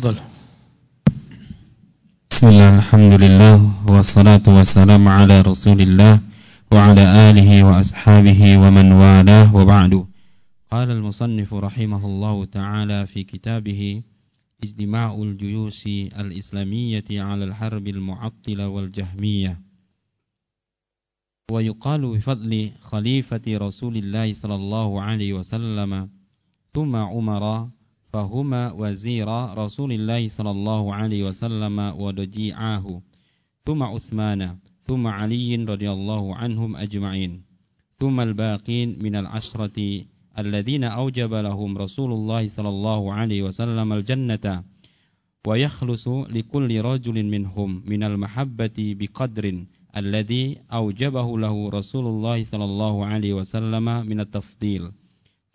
تفضل. بسم الله الحمد لله والصلاة والسلام على رسول الله وعلى آله وأصحابه ومن والاه وبعد. قال المصنف رحمه الله تعالى في كتابه اجتماع الجيوش الإسلامية على الحرب المعطلة والجهمية. ويقال بفضل خليفة رسول الله صلى الله عليه وسلم ثم عمر فهما وزير رسول الله صلى الله عليه وسلم ودجيعاه ثم عثمان ثم علي رضي الله عنهم أجمعين ثم الباقين من العشرة الذين أوجب لهم رسول الله صلى الله عليه وسلم الجنة ويخلص لكل رجل منهم من المحبة بقدر الذي أوجبه له رسول الله صلى الله عليه وسلم من التفضيل.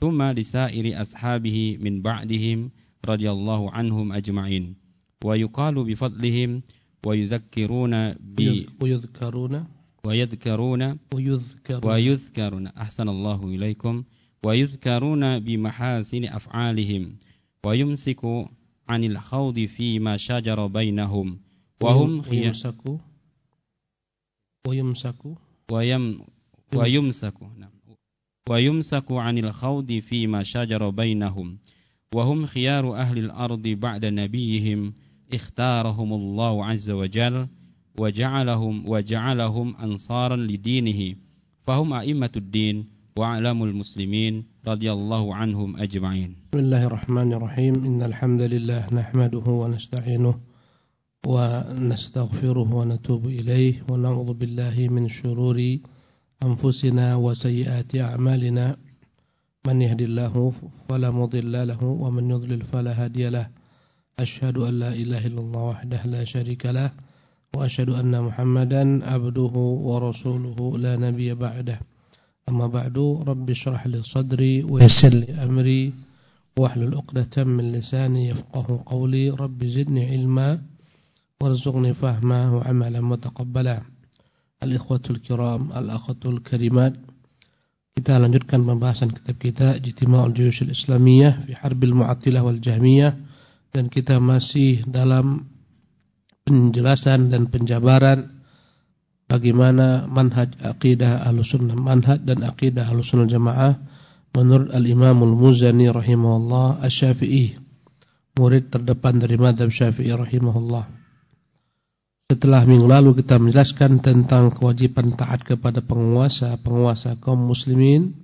ثم لسائر أصحابه من بعدهم رضي الله عنهم أجمعين. ويقال بفضلهم ويذكرون ب ويذكرون ويذكرون ويذكرون. ويذكرون. أحسن الله إليكم. ويذكرون بمحاسن أفعالهم. ويمسك عن الخوض فيما شجر بينهم. وهم ويمسك ويمسك ويم ويمسك نعم. ويمسك عن الخوض فيما شجر بينهم وهم خيار أهل الأرض بعد نبيهم اختارهم الله عز وجل وجعلهم وجعلهم أنصارا لدينه. فهم أئمة الدين وأعلام المسلمين رضي الله عنهم أجمعين. بسم الله الرحمن الرحيم. إن الحمد لله نحمده ونستعينه ونستغفره ونتوب إليه ونعوذ بالله من شرور أنفسنا وسيئات أعمالنا. من يهد الله فلا مضل له ومن يضلل فلا هادي له. أشهد أن لا إله إلا الله وحده لا شريك له وأشهد أن محمدا عبده ورسوله لا نبي بعده. أما بعد رب اشرح لي صدري ويسر لي أمري واحلل عقدة من لساني يفقه قولي. رب زدني علما وارزقني فهما وعملا متقبلا. Al-ikhwatul kiram, al-akhatul karimat. Kita lanjutkan pembahasan kitab kita Ijtima'ul Juyushil Islamiyah fi Harbil Mu'attilah wal Jahmiyah. Dan kita masih dalam penjelasan dan penjabaran bagaimana manhaj aqidah Ahlussunnah manhaj dan aqidah Ahlussunnah Jamaah. Menurut Al-Imamul Muzani rahimahullah Asy-Syafi'i murid terdepan dari mazhab Syafi'i rahimahullah setelah minggu lalu kita menjelaskan tentang kewajiban taat kepada penguasa-penguasa kaum muslimin.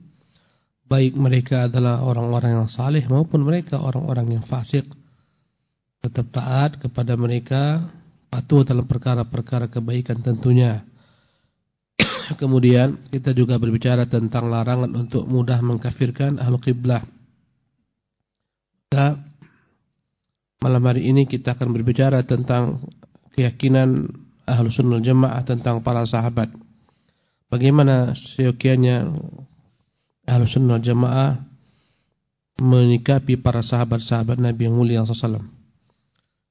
Baik mereka adalah orang-orang yang saleh maupun mereka orang-orang yang fasik. Tetap taat kepada mereka patuh dalam perkara-perkara kebaikan tentunya. Kemudian kita juga berbicara tentang larangan untuk mudah mengkafirkan ahlu qiblah. Malam hari ini kita akan berbicara tentang keyakinan ahlu sunnah jamaah tentang para sahabat. Bagaimana seyogianya ahlu sunnah jamaah menikapi para sahabat-sahabat Nabi yang mulia SAW.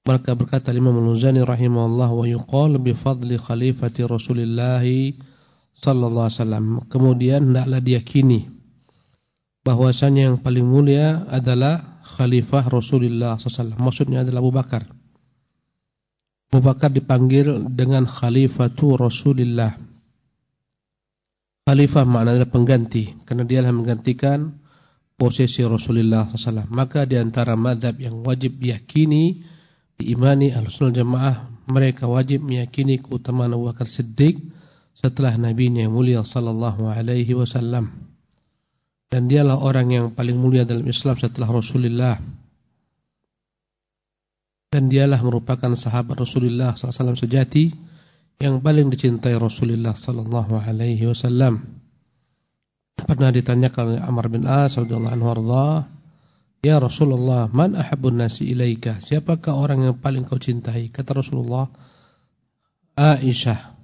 Mereka berkata Imam Al-Muzani rahimahullah wa yuqal bi fadli khalifati Rasulillah sallallahu alaihi wasallam. Kemudian hendaklah diyakini bahwasanya yang paling mulia adalah khalifah Rasulullah SAW. Maksudnya adalah Abu Bakar. Abu Bakar dipanggil dengan Khalifatu Rasulullah. Khalifah maknanya pengganti, karena dia yang menggantikan posisi Rasulullah SAW. Maka di antara madhab yang wajib diyakini, diimani al-sunnah jamaah, mereka wajib meyakini keutamaan Abu Bakar Siddiq setelah Nabi yang mulia sallallahu alaihi wasallam. Dan dialah orang yang paling mulia dalam Islam setelah Rasulullah dan dialah merupakan sahabat Rasulullah SAW sejati yang paling dicintai Rasulullah sallallahu alaihi wasallam. Pernah ditanyakan oleh Amr bin As radhiyallahu anhu "Ya Rasulullah, man ahabbun nasi ilaika?" Siapakah orang yang paling kau cintai? Kata Rasulullah, "Aisyah."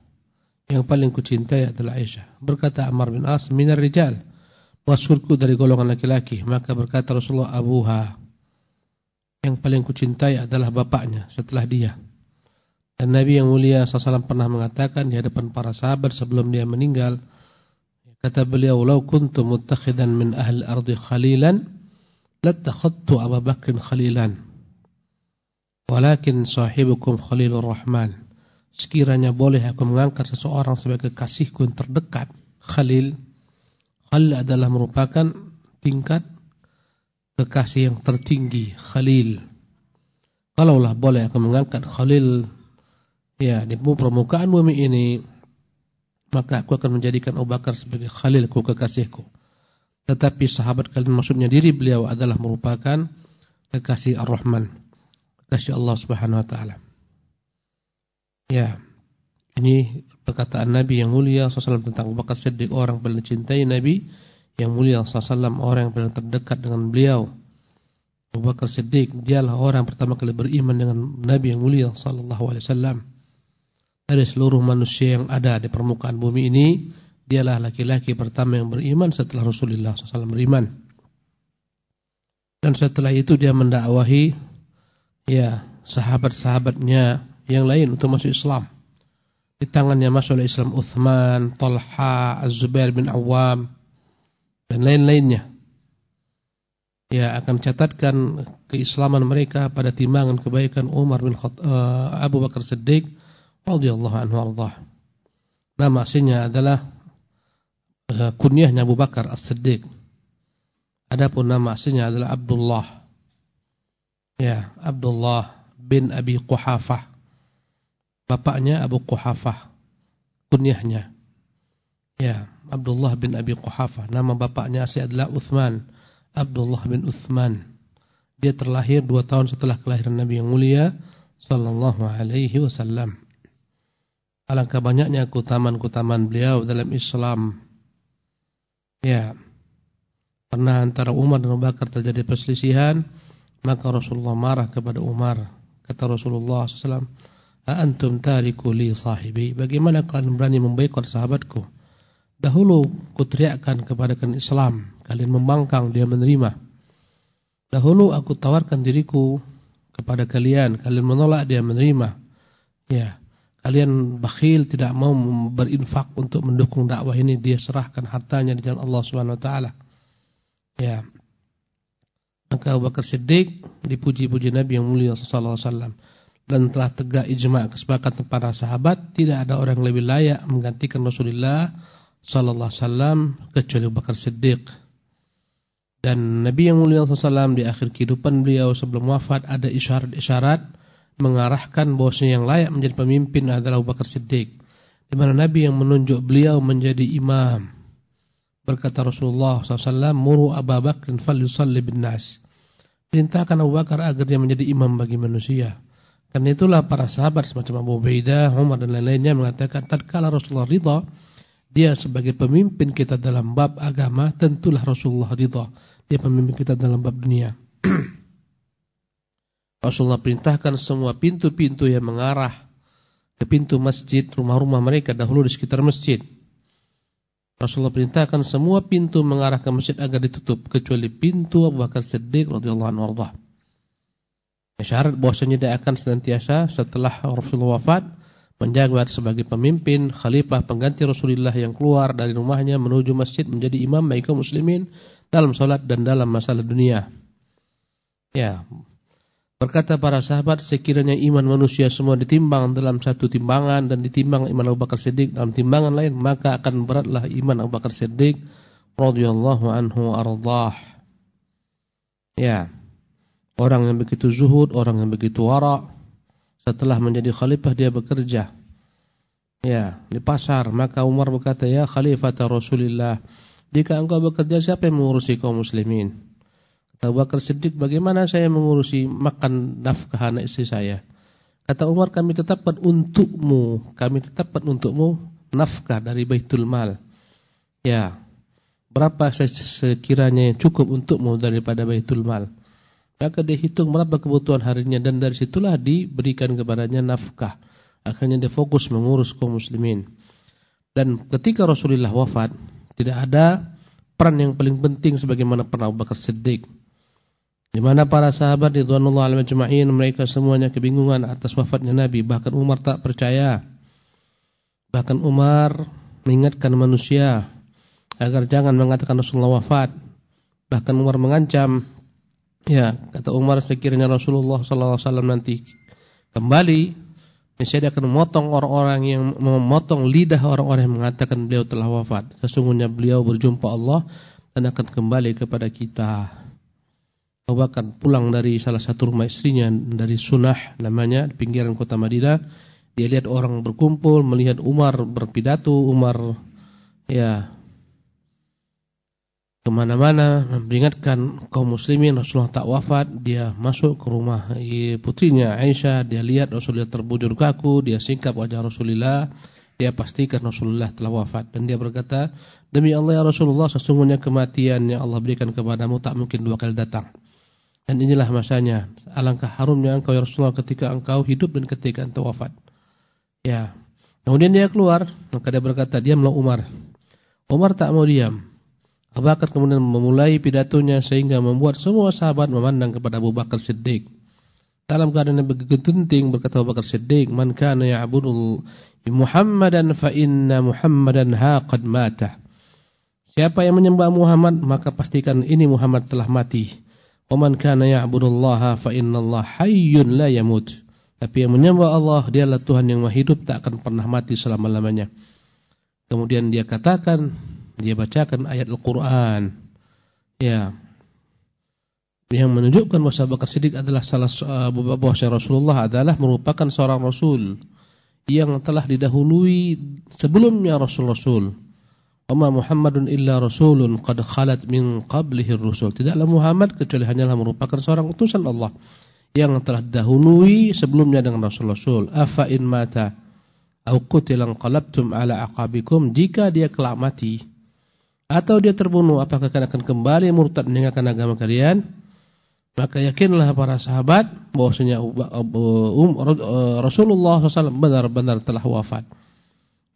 Yang paling kucintai adalah Aisyah. Berkata Amr bin As, "Minar rijal." Maksudku dari golongan laki-laki. Maka berkata Rasulullah, "Abuha." Yang paling kucintai adalah bapaknya setelah dia. Dan Nabi yang mulia SAW pernah mengatakan di hadapan para sahabat sebelum dia meninggal, kata beliau, "Lau kuntu muttakhidan min ahli ardi khalilan, latakhadtu Abu Bakr khalilan." Walakin sahibukum Khalilur Rahman. Sekiranya boleh aku mengangkat seseorang sebagai kekasihku yang terdekat, Khalil. Khalil adalah merupakan tingkat kekasih yang tertinggi, Khalil. Kalaulah boleh aku mengangkat Khalil ya di permukaan bumi ini, maka aku akan menjadikan Abu Bakar sebagai Khalilku, kekasihku. Tetapi sahabat kalian maksudnya diri beliau adalah merupakan kekasih Ar-Rahman, kekasih Allah Subhanahu wa taala. Ya. Ini perkataan Nabi yang mulia SAW tentang Abu Bakar Siddiq orang paling cintai Nabi yang mulia SAW orang yang paling terdekat dengan beliau. Abu Bakar Siddiq dialah orang pertama kali beriman dengan Nabi yang mulia wasallam. Dari seluruh manusia yang ada di permukaan bumi ini, dialah laki-laki pertama yang beriman setelah Rasulullah SAW beriman. Dan setelah itu dia mendakwahi ya sahabat-sahabatnya yang lain untuk masuk Islam. Di tangannya masuk Islam Uthman, Talha, Az-Zubair bin Awam, dan lain-lainnya. Ya akan catatkan keislaman mereka pada timbangan kebaikan Umar bin Khat, uh, Abu Bakar Siddiq radhiyallahu anhu Allah. Nama aslinya adalah uh, kunyahnya Abu Bakar As-Siddiq. Adapun nama aslinya adalah Abdullah. Ya, Abdullah bin Abi Quhafah Bapaknya Abu Quhafah. Kunyahnya. Ya, Abdullah bin Abi Quhafah. Nama bapaknya asli adalah Uthman. Abdullah bin Uthman. Dia terlahir dua tahun setelah kelahiran Nabi yang mulia sallallahu alaihi wasallam. Alangkah banyaknya keutamaan-keutamaan beliau dalam Islam. Ya. Pernah antara Umar dan Abu Bakar terjadi perselisihan, maka Rasulullah marah kepada Umar. Kata Rasulullah SAW, Antum tariku li sahibi. Bagaimana kalian berani memboikot sahabatku? Dahulu kuteriakkan kepada kalian Islam. Kalian membangkang, dia menerima. Dahulu aku tawarkan diriku kepada kalian. Kalian menolak, dia menerima. Ya, kalian bakhil tidak mau berinfak untuk mendukung dakwah ini. Dia serahkan hartanya di jalan Allah Taala. Ya, maka Abu Bakar Siddiq dipuji-puji Nabi yang mulia Sallallahu Alaihi Wasallam dan telah tegak ijma kesepakatan para sahabat tidak ada orang lebih layak menggantikan Rasulullah sallallahu alaihi wasallam kecuali Abu Bakar Siddiq. Dan Nabi yang mulia sallallahu di akhir kehidupan beliau sebelum wafat ada isyarat-isyarat mengarahkan bahwasanya yang layak menjadi pemimpin adalah Abu Bakar Siddiq. Di mana Nabi yang menunjuk beliau menjadi imam. Berkata Rasulullah SAW, Muru Abu Bakr fal yusalli bin nas. Perintahkan Abu Bakar agar dia menjadi imam bagi manusia. Karena itulah para sahabat semacam Abu Ubaidah, Umar dan lain-lainnya mengatakan tatkala Rasulullah ridha dia sebagai pemimpin kita dalam bab agama, tentulah Rasulullah ridha. Dia pemimpin kita dalam bab dunia. Rasulullah perintahkan semua pintu-pintu yang mengarah ke pintu masjid, rumah-rumah mereka dahulu di sekitar masjid. Rasulullah perintahkan semua pintu mengarah ke masjid agar ditutup kecuali pintu Abu Bakar Siddiq radhiyallahu anhu syarat bahwasanya dia akan senantiasa setelah Rasulullah wafat menjabat sebagai pemimpin khalifah pengganti Rasulullah yang keluar dari rumahnya menuju masjid menjadi imam bagi kaum muslimin dalam salat dan dalam masalah dunia. Ya. Berkata para sahabat sekiranya iman manusia semua ditimbang dalam satu timbangan dan ditimbang iman Abu Bakar Siddiq dalam timbangan lain maka akan beratlah iman Abu Bakar Siddiq radhiyallahu anhu ardah. Ya. Orang yang begitu zuhud, orang yang begitu wara, setelah menjadi khalifah dia bekerja. Ya, di pasar, maka Umar berkata, "Ya khalifah Rasulullah, jika engkau bekerja siapa yang mengurusi kaum muslimin?" Kata Bakar Siddiq, "Bagaimana saya mengurusi makan nafkah anak istri saya?" Kata Umar, "Kami tetapkan untukmu, kami tetapkan untukmu nafkah dari Baitul Mal." Ya. Berapa sekiranya cukup untukmu daripada Baitul Mal? Maka dia hitung berapa kebutuhan harinya dan dari situlah diberikan kepadanya nafkah. Akhirnya dia fokus mengurus kaum muslimin. Dan ketika Rasulullah wafat, tidak ada peran yang paling penting sebagaimana peran Abu Bakar Siddiq. Di mana para sahabat ridwanullah alaihi majma'in mereka semuanya kebingungan atas wafatnya Nabi, bahkan Umar tak percaya. Bahkan Umar mengingatkan manusia agar jangan mengatakan Rasulullah wafat. Bahkan Umar mengancam Ya, kata Umar sekiranya Rasulullah wasallam nanti kembali, saya akan memotong orang-orang yang memotong lidah orang-orang yang mengatakan beliau telah wafat. Sesungguhnya beliau berjumpa Allah dan akan kembali kepada kita. Abu Bakar pulang dari salah satu rumah istrinya dari Sunah namanya di pinggiran kota Madinah. Dia lihat orang berkumpul, melihat Umar berpidato, Umar ya ke mana-mana memperingatkan kaum muslimin Rasulullah tak wafat dia masuk ke rumah putrinya Aisyah dia lihat Rasulullah terbujur kaku dia singkap wajah Rasulullah dia pastikan Rasulullah telah wafat. Dan dia berkata demi Allah ya Rasulullah sesungguhnya kematian yang Allah berikan kepadamu tak mungkin dua kali datang. Dan inilah masanya alangkah harumnya engkau ya Rasulullah ketika engkau hidup dan ketika engkau wafat. Ya. Kemudian dia keluar maka dia berkata diamlah Umar. Umar tak mau diam Abu Bakar kemudian memulai pidatonya sehingga membuat semua sahabat memandang kepada Abu Bakar Siddiq. Dalam keadaan yang begitu genting berkata Abu Bakar Siddiq, "Man kana ya'budu Muhammadan fa inna Muhammadan haqad mata." Siapa yang menyembah Muhammad maka pastikan ini Muhammad telah mati. Wa man kana ya'budullaha fa innallaha hayyun la yamut. Tapi yang menyembah Allah dialah Tuhan yang maha hidup tak akan pernah mati selama-lamanya. Kemudian dia katakan dia bacakan ayat Al-Quran. Ya. Yang menunjukkan bahwa Abu Bakar Siddiq adalah salah uh, bahwa Rasulullah adalah merupakan seorang Rasul yang telah didahului sebelumnya Rasul-Rasul. Amma Muhammadun illa rasulun qad khalat min qablihi rusul. Tidaklah Muhammad kecuali hanyalah merupakan seorang utusan Allah yang telah didahului sebelumnya dengan Rasul-Rasul. Afa in mata au qutilan qalabtum ala aqabikum jika dia kelak mati atau dia terbunuh apakah kalian akan kembali murtad meninggalkan agama kalian? Maka yakinlah para sahabat bahwasanya um, Rasulullah SAW benar-benar telah wafat.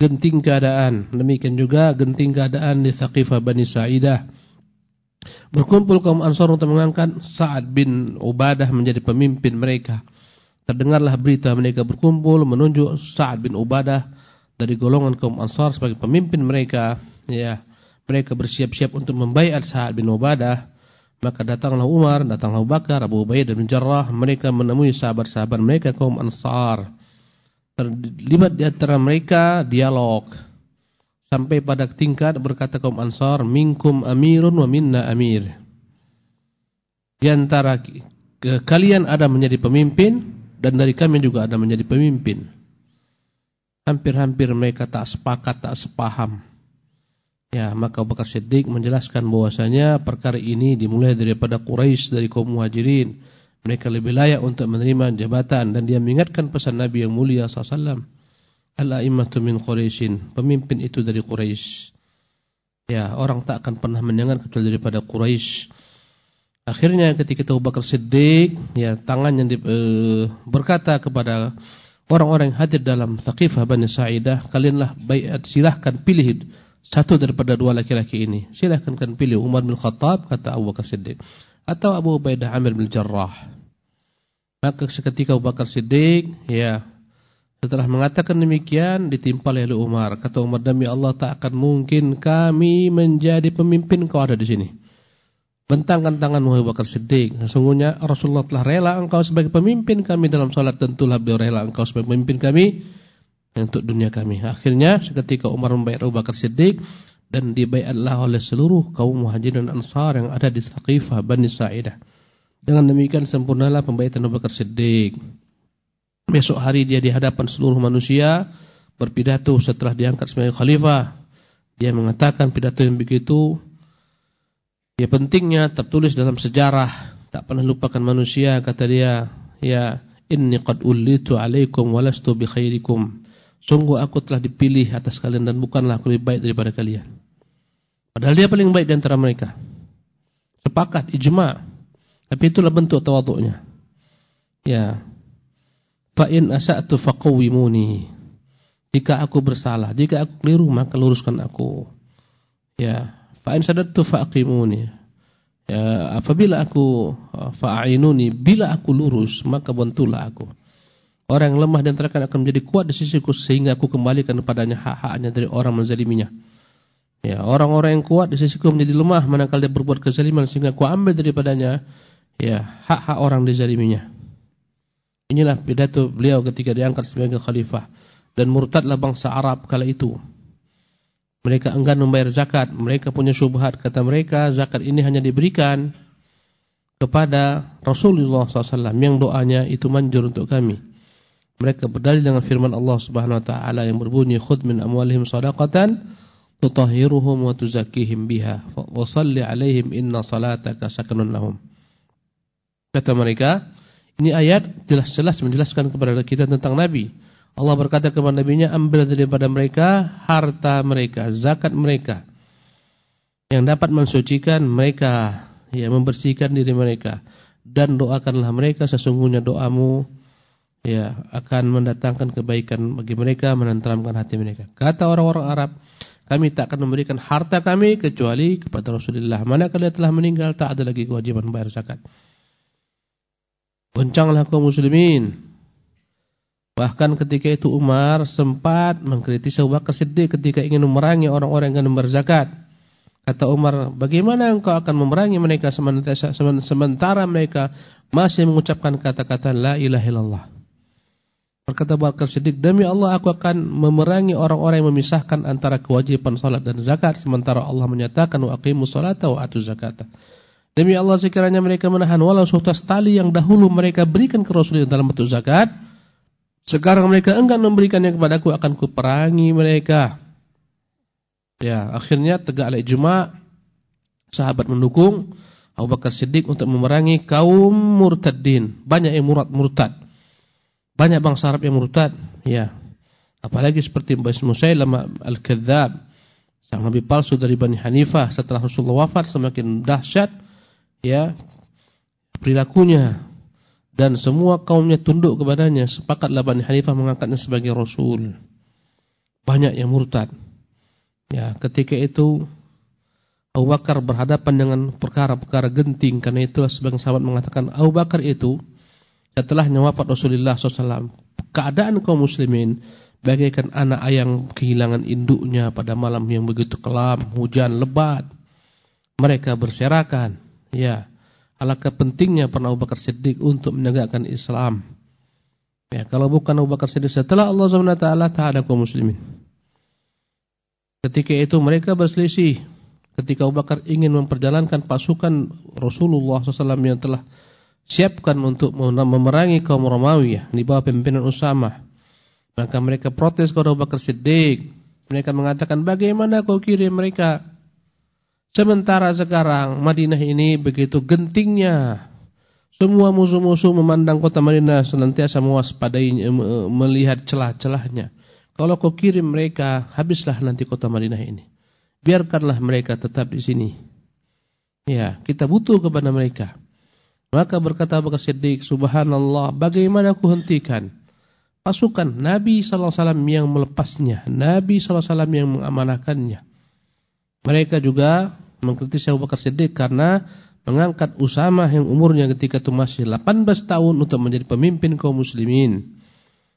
Genting keadaan. Demikian juga genting keadaan di Saqifah Bani Sa'idah. Berkumpul kaum Ansar untuk mengangkat Sa'ad bin Ubadah menjadi pemimpin mereka. Terdengarlah berita mereka berkumpul menunjuk Sa'ad bin Ubadah dari golongan kaum Ansar sebagai pemimpin mereka. Ya mereka bersiap-siap untuk membaiat Sa'ad bin Ubadah, maka datanglah Umar, datanglah Abu Bakar, Abu Ubaidah bin Jarrah, mereka menemui sahabat-sahabat mereka kaum Ansar. Terlibat di antara mereka dialog. Sampai pada tingkat berkata kaum Ansar, "Minkum amirun wa minna amir." Di antara kalian ada menjadi pemimpin dan dari kami juga ada menjadi pemimpin. Hampir-hampir mereka tak sepakat, tak sepaham. Ya, maka Abu Bakar Siddiq menjelaskan bahwasanya perkara ini dimulai daripada Quraisy dari kaum Muhajirin. Mereka lebih layak untuk menerima jabatan dan dia mengingatkan pesan Nabi yang mulia sallallahu Al-a'immatu min Quraisyin, pemimpin itu dari Quraisy. Ya, orang tak akan pernah mendengar kecuali daripada Quraisy. Akhirnya ketika Abu Bakar Siddiq, ya tangannya di, e, berkata kepada orang-orang yang hadir dalam Thaqifah Bani Sa'idah, kalianlah baiat silahkan pilih satu daripada dua laki-laki ini. Silahkan kan pilih Umar bin Khattab kata Abu Bakar Siddiq atau Abu Ubaidah Amir bin Jarrah. Maka seketika Abu Bakar Siddiq ya setelah mengatakan demikian ditimpal oleh Umar. Kata Umar demi Allah tak akan mungkin kami menjadi pemimpin kau ada di sini. Bentangkan tangan Abu Bakar Siddiq. Sesungguhnya Rasulullah telah rela engkau sebagai pemimpin kami dalam salat tentulah beliau rela engkau sebagai pemimpin kami untuk dunia kami. Akhirnya seketika Umar membayar Abu Bakar Siddiq dan dibayarlah oleh seluruh kaum muhajirin dan ansar yang ada di Saqifah Bani Sa'idah. Dengan demikian sempurnalah pembayaran Abu Bakar Siddiq. Besok hari dia di hadapan seluruh manusia berpidato setelah diangkat sebagai khalifah. Dia mengatakan pidato yang begitu ya pentingnya tertulis dalam sejarah, tak pernah lupakan manusia kata dia, ya inni qad ullitu alaikum walastu bi khairikum. Sungguh aku telah dipilih atas kalian dan bukanlah aku lebih baik daripada kalian. Padahal dia paling baik di antara mereka. Sepakat, ijma. Tapi itulah bentuk tawaduknya. Ya. Fa in asa'tu faqawwimuni. Jika aku bersalah, jika aku keliru maka luruskan aku. Ya. Fa in sadadtu faqimuni. Ya, apabila aku fa'inuni, bila aku lurus maka bantulah aku. Orang yang lemah dan terakan akan menjadi kuat di sisiku sehingga aku kembalikan kepadanya hak-haknya dari orang menzaliminya. Ya, orang-orang yang kuat di sisiku menjadi lemah manakala dia berbuat kezaliman sehingga aku ambil daripadanya ya hak-hak orang dizaliminya. Inilah pidato beliau ketika diangkat sebagai khalifah dan murtadlah bangsa Arab kala itu. Mereka enggan membayar zakat, mereka punya syubhat kata mereka zakat ini hanya diberikan kepada Rasulullah SAW yang doanya itu manjur untuk kami. Mereka berdalil dengan firman Allah Subhanahu wa taala yang berbunyi khudh min amwalihim shadaqatan tutahhiruhum wa tuzakkihim biha wa shalli alaihim inna salataka sakanun lahum. Kata mereka, ini ayat jelas-jelas menjelaskan kepada kita tentang Nabi. Allah berkata kepada Nabi-Nya, ambil daripada mereka harta mereka, zakat mereka. Yang dapat mensucikan mereka, ya membersihkan diri mereka. Dan doakanlah mereka, sesungguhnya doamu ya akan mendatangkan kebaikan bagi mereka, menenteramkan hati mereka. Kata orang-orang Arab, kami tak akan memberikan harta kami kecuali kepada Rasulullah. Manakala telah meninggal, tak ada lagi kewajiban bayar zakat. Goncanglah kaum muslimin. Bahkan ketika itu Umar sempat mengkritisi Abu Bakar Siddiq ketika ingin memerangi orang-orang yang membayar zakat. Kata Umar, bagaimana engkau akan memerangi mereka sementara mereka masih mengucapkan kata-kata la ilaha illallah. Berkata Bakar Siddiq, demi Allah aku akan memerangi orang-orang yang memisahkan antara kewajiban salat dan zakat sementara Allah menyatakan wa aqimus salata wa atuz zakata. Demi Allah sekiranya mereka menahan walau suatu tali yang dahulu mereka berikan ke Rasulullah dalam bentuk zakat, sekarang mereka enggan memberikannya kepadaku akan kuperangi mereka. Ya, akhirnya tegaklah ijma sahabat mendukung Abu Bakar Siddiq untuk memerangi kaum murtadin. Banyak yang murtad murtad. Banyak bangsa Arab yang murtad, ya. Apalagi seperti Musailamah al-Kadzdzab, sang nabi palsu dari Bani Hanifah. Setelah Rasulullah wafat semakin dahsyat ya perilakunya. Dan semua kaumnya tunduk kepadanya. Sepakatlah Bani Hanifah mengangkatnya sebagai rasul. Banyak yang murtad ya. Ketika itu Abu Bakar berhadapan dengan perkara-perkara genting. Karena itulah sebagian sahabat mengatakan Abu Bakar itu setelah wafat Rasulullah SAW keadaan kaum muslimin bagaikan anak ayam kehilangan induknya pada malam yang begitu kelam hujan lebat mereka berserakan Ya, alangkah pentingnya pernah Abu Bakar Siddiq untuk menegakkan Islam. Ya, kalau bukan Abu Bakar Siddiq setelah Allah taala tak ada kaum muslimin. Ketika itu mereka berselisih. Ketika Abu Bakar ingin memperjalankan pasukan Rasulullah SAW yang telah siapkan untuk memerangi kaum Romawi di bawah pimpinan Usama. Maka mereka protes kepada Abu Bakar Siddiq. Mereka mengatakan bagaimana kau kirim mereka Sementara sekarang Madinah ini begitu gentingnya. Semua musuh-musuh memandang kota Madinah senantiasa mewaspadai melihat celah-celahnya. Kalau kau kirim mereka, habislah nanti kota Madinah ini. Biarkanlah mereka tetap di sini. Ya, kita butuh kepada mereka. Maka berkata Abu Siddiq, Subhanallah, bagaimana aku hentikan pasukan Nabi sallallahu alaihi wasallam yang melepasnya, Nabi sallallahu alaihi wasallam yang mengamanahkannya. Mereka juga mengkritisi Abu Bakar Siddiq karena mengangkat Usama yang umurnya ketika itu masih 18 tahun untuk menjadi pemimpin kaum muslimin.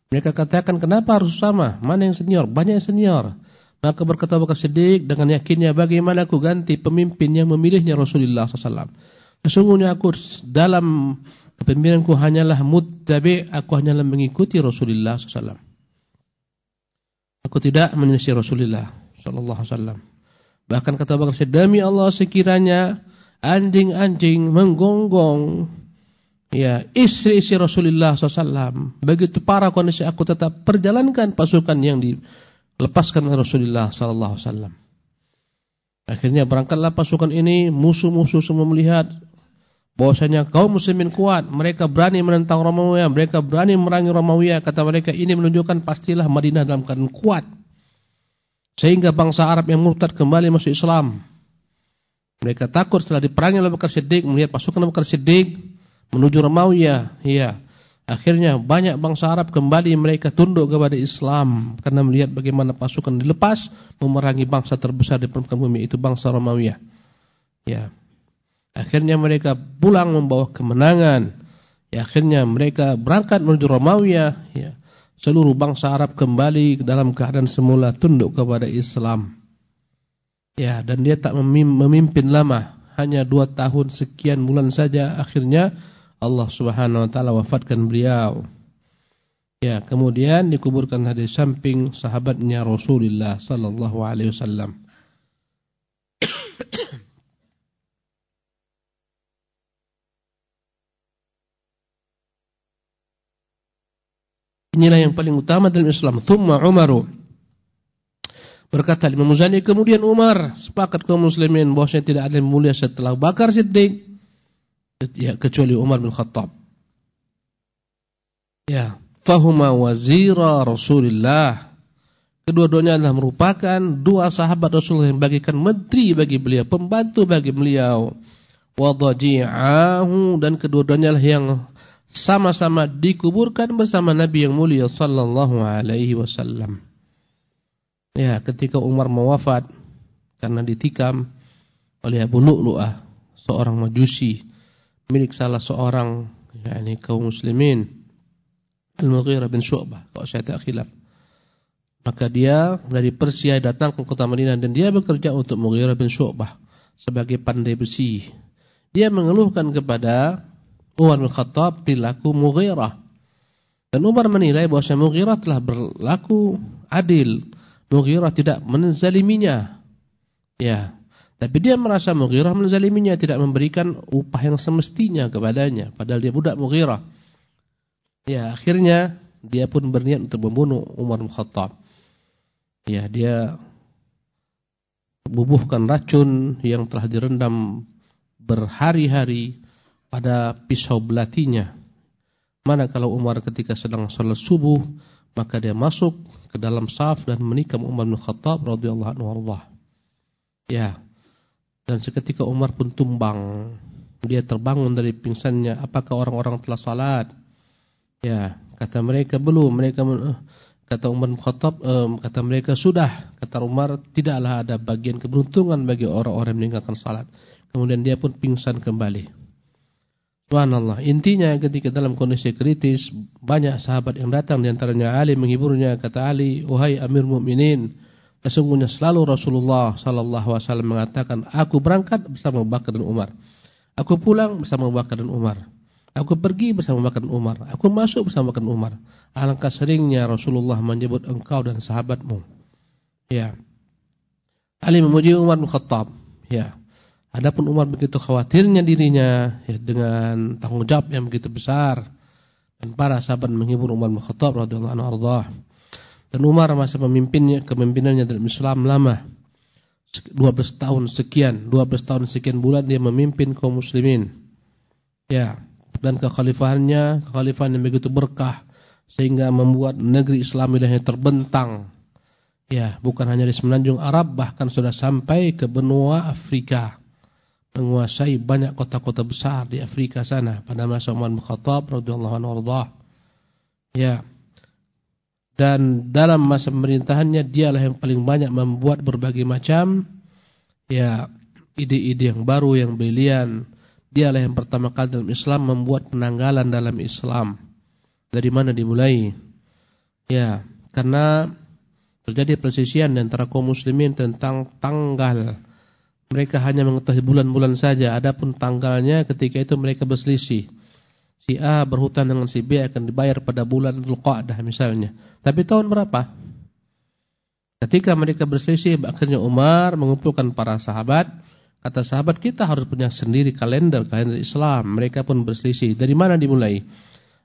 Mereka katakan kenapa harus Usama? Mana yang senior? Banyak yang senior. Maka berkata Abu Bakar Siddiq dengan yakinnya bagaimana aku ganti pemimpin yang memilihnya Rasulullah SAW. Sesungguhnya aku dalam kepemimpinanku hanyalah muttabi, aku hanyalah mengikuti Rasulullah SAW. Aku tidak menyelisih Rasulullah SAW. Bahkan kata Bakar demi Allah sekiranya anjing-anjing menggonggong ya istri-istri Rasulullah SAW. Begitu para kondisi aku tetap perjalankan pasukan yang dilepaskan oleh Rasulullah SAW. Akhirnya berangkatlah pasukan ini, musuh-musuh semua melihat bahwasanya kaum muslimin kuat, mereka berani menentang Romawi, mereka berani merangi Romawi. Kata mereka ini menunjukkan pastilah Madinah dalam keadaan kuat. Sehingga bangsa Arab yang murtad kembali masuk Islam. Mereka takut setelah diperangi oleh Bakar Siddiq, melihat pasukan Bakar Siddiq menuju Ramawiyah. Iya. Akhirnya banyak bangsa Arab kembali mereka tunduk kepada Islam karena melihat bagaimana pasukan dilepas memerangi bangsa terbesar di permukaan bumi itu bangsa Ramawiyah. Ya. Akhirnya mereka pulang membawa kemenangan. Ya, akhirnya mereka berangkat menuju Ramawiyah. Ya seluruh bangsa Arab kembali dalam keadaan semula tunduk kepada Islam. Ya, dan dia tak memimpin lama, hanya dua tahun sekian bulan saja akhirnya Allah Subhanahu wa taala wafatkan beliau. Ya, kemudian dikuburkan di samping sahabatnya Rasulullah sallallahu alaihi wasallam. Inilah yang paling utama dalam Islam. Thumma Umaru. Berkata Imam Muzani kemudian Umar sepakat kaum muslimin bahwasanya tidak ada yang mulia setelah Bakar Siddiq ya, kecuali Umar bin Khattab. Ya, fahuma wazira Rasulullah. Kedua-duanya adalah merupakan dua sahabat Rasulullah yang bagikan menteri bagi beliau, pembantu bagi beliau. Wadaji'ahu dan kedua-duanya yang sama-sama dikuburkan bersama Nabi yang mulia sallallahu alaihi wasallam. Ya, ketika Umar mau wafat karena ditikam oleh Abu Lu'lu'ah, seorang Majusi milik salah seorang yakni kaum muslimin Al-Mughirah bin Syu'bah, kalau saya tak khilaf. Maka dia dari Persia datang ke kota Madinah dan dia bekerja untuk Mughirah bin Syu'bah sebagai pandai besi. Dia mengeluhkan kepada Umar bin Khattab perilaku Mughirah. Dan Umar menilai bahwa Mughirah telah berlaku adil Mughirah tidak menzaliminya. Ya. Tapi dia merasa Mughirah menzaliminya, tidak memberikan upah yang semestinya kepadanya, padahal dia budak Mughirah. Ya, akhirnya dia pun berniat untuk membunuh Umar bin Khattab. Ya, dia bubuhkan racun yang telah direndam berhari-hari pada pisau belatinya. Mana kalau Umar ketika sedang salat subuh, maka dia masuk ke dalam saf dan menikam Umar bin Khattab radhiyallahu anhu Ya. Dan seketika Umar pun tumbang. Dia terbangun dari pingsannya. Apakah orang-orang telah salat? Ya, kata mereka belum. Mereka eh, kata Umar bin Khattab kata mereka sudah. Kata Umar tidaklah ada bagian keberuntungan bagi orang-orang yang meninggalkan salat. Kemudian dia pun pingsan kembali. Subhanallah. Intinya ketika dalam kondisi kritis, banyak sahabat yang datang di antaranya Ali menghiburnya. Kata Ali, "Wahai Amir Mukminin, sesungguhnya selalu Rasulullah sallallahu alaihi wasallam mengatakan, aku berangkat bersama Abu Bakar dan Umar. Aku pulang bersama Abu Bakar dan Umar. Aku pergi bersama Abu Bakar dan Umar. Aku masuk bersama Abu Bakar dan Umar. Alangkah seringnya Rasulullah menyebut engkau dan sahabatmu." Ya. Ali memuji Umar bin Khattab. Ya. Adapun Umar begitu khawatirnya dirinya ya, dengan tanggung jawab yang begitu besar dan para sahabat menghibur Umar bin Khattab radhiyallahu anhu Dan Umar masa pemimpinnya kepemimpinannya dalam Islam lama. 12 tahun sekian, 12 tahun sekian bulan dia memimpin kaum muslimin. Ya, dan kekhalifahannya, kekhalifahan yang begitu berkah sehingga membuat negeri Islam yang terbentang. Ya, bukan hanya di semenanjung Arab bahkan sudah sampai ke benua Afrika menguasai banyak kota-kota besar di Afrika sana pada masa Umar bin Khattab radhiyallahu anhu Ya. Dan dalam masa pemerintahannya dialah yang paling banyak membuat berbagai macam ya ide-ide yang baru yang brilian. Dialah yang pertama kali dalam Islam membuat penanggalan dalam Islam. Dari mana dimulai? Ya, karena terjadi persisian antara kaum muslimin tentang tanggal mereka hanya mengetahui bulan-bulan saja. Adapun tanggalnya ketika itu mereka berselisih. Si A berhutang dengan si B akan dibayar pada bulan Dzulqa'dah misalnya. Tapi tahun berapa? Ketika mereka berselisih, akhirnya Umar mengumpulkan para sahabat. Kata sahabat kita harus punya sendiri kalender, kalender Islam. Mereka pun berselisih. Dari mana dimulai?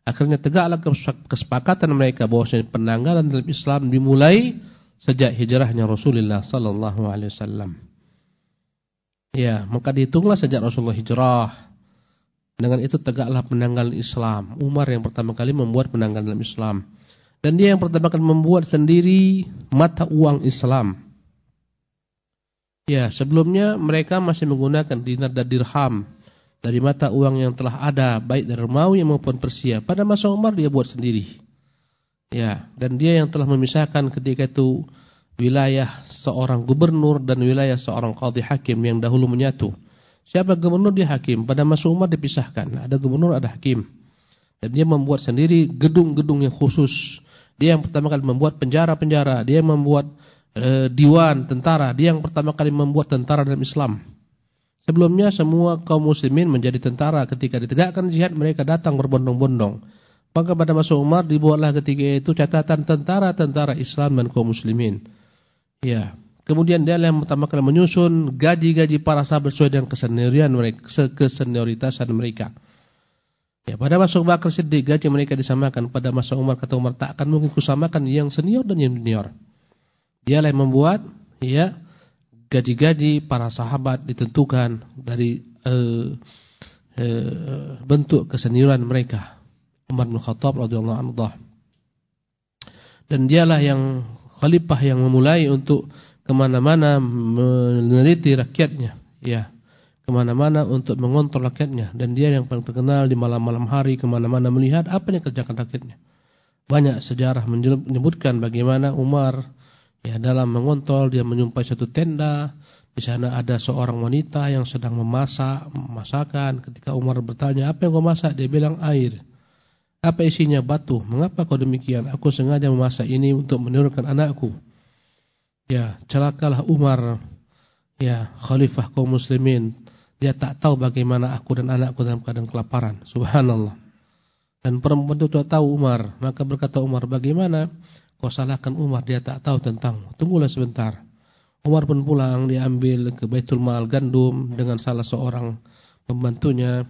Akhirnya tegaklah kesepakatan mereka bahwa penanggalan dalam Islam dimulai sejak hijrahnya Rasulullah sallallahu alaihi wasallam. Ya, maka dihitunglah sejak Rasulullah hijrah. Dengan itu tegaklah penanggalan Islam. Umar yang pertama kali membuat penanggalan dalam Islam. Dan dia yang pertama kali membuat sendiri mata uang Islam. Ya, sebelumnya mereka masih menggunakan dinar dan dirham dari mata uang yang telah ada baik dari Romawi maupun Persia. Pada masa Umar dia buat sendiri. Ya, dan dia yang telah memisahkan ketika itu wilayah seorang gubernur dan wilayah seorang qadhi hakim yang dahulu menyatu. Siapa gubernur dia hakim. Pada masa Umar dipisahkan. Ada gubernur, ada hakim. Dan dia membuat sendiri gedung-gedung yang khusus. Dia yang pertama kali membuat penjara-penjara. Dia yang membuat e, diwan tentara. Dia yang pertama kali membuat tentara dalam Islam. Sebelumnya semua kaum muslimin menjadi tentara ketika ditegakkan jihad mereka datang berbondong-bondong. Maka pada masa Umar dibuatlah ketika itu catatan tentara-tentara Islam dan kaum muslimin. Ya, kemudian dia yang pertama kali menyusun gaji-gaji para sahabat sesuai dengan keseniorian mereka, kesenioritasan mereka. Ya, pada masa Abu Bakar Siddiq gaji mereka disamakan. Pada masa Umar kata Umar tak akan mungkin kusamakan yang senior dan yang junior. Dialah yang membuat ya gaji-gaji para sahabat ditentukan dari uh, uh, bentuk kesenioran mereka. Umar bin Khattab radhiyallahu anhu. Dan dialah yang khalifah yang memulai untuk ke mana-mana meneliti rakyatnya. Ya ke mana-mana untuk mengontrol rakyatnya dan dia yang paling terkenal di malam-malam hari ke mana-mana melihat apa yang kerjakan rakyatnya. Banyak sejarah menyebutkan bagaimana Umar ya dalam mengontrol dia menyumpai satu tenda di sana ada seorang wanita yang sedang memasak masakan ketika Umar bertanya apa yang kau masak dia bilang air. Apa isinya batu? Mengapa kau demikian? Aku sengaja memasak ini untuk menurunkan anakku. Ya, celakalah Umar ya khalifah kaum muslimin dia tak tahu bagaimana aku dan anakku dalam keadaan kelaparan. Subhanallah. Dan perempuan itu tak tahu Umar. Maka berkata Umar, bagaimana kau salahkan Umar? Dia tak tahu tentang. Tunggulah sebentar. Umar pun pulang, diambil ke Baitul Mal gandum dengan salah seorang pembantunya.